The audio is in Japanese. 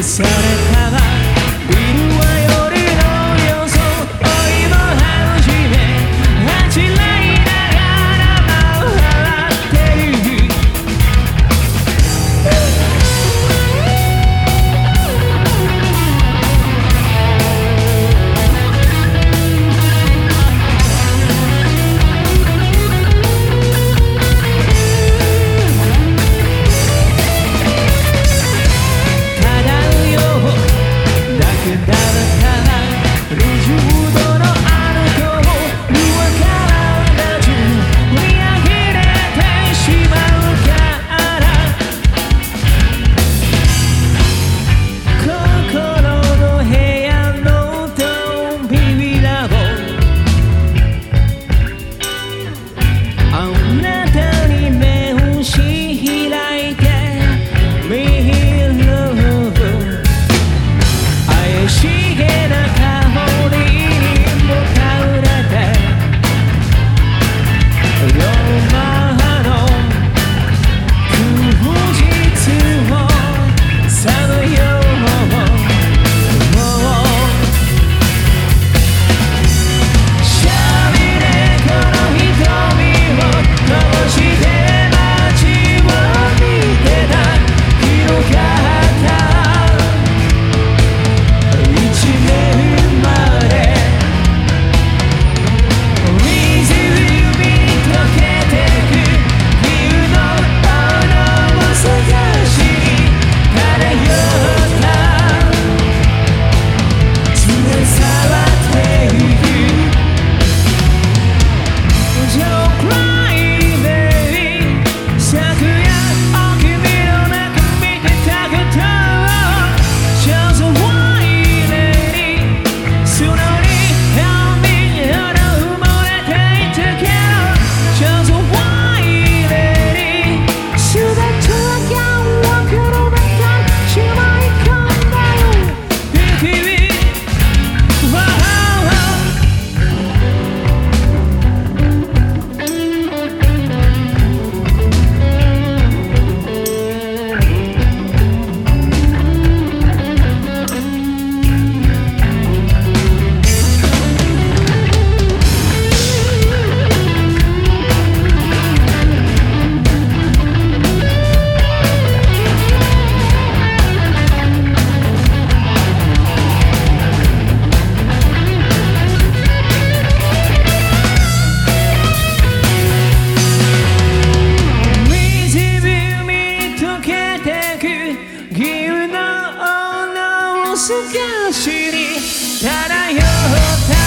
Sarah Hannah. 透かしに漂った